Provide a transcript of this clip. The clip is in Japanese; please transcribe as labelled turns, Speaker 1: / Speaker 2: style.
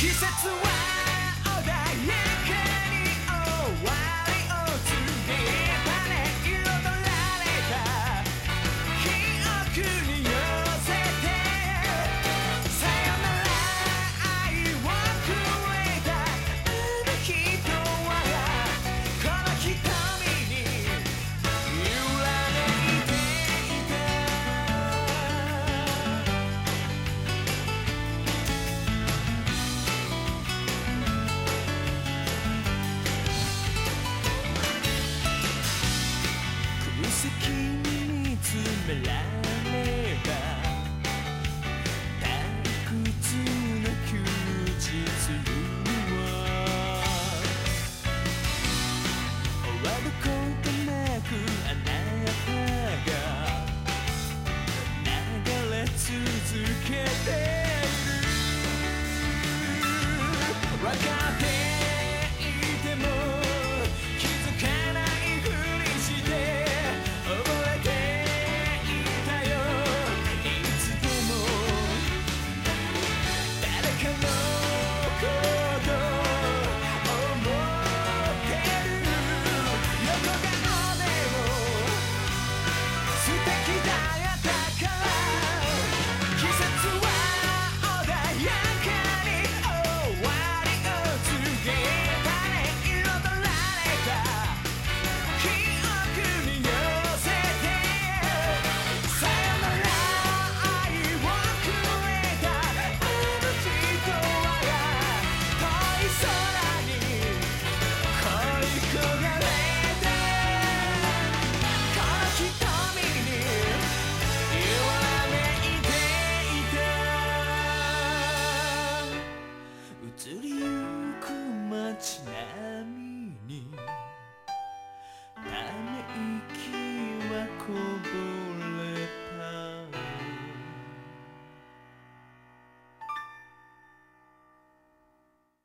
Speaker 1: 季節は責に見つめられば退屈な休日夜は終わることなくあなたが流れ続けている cool.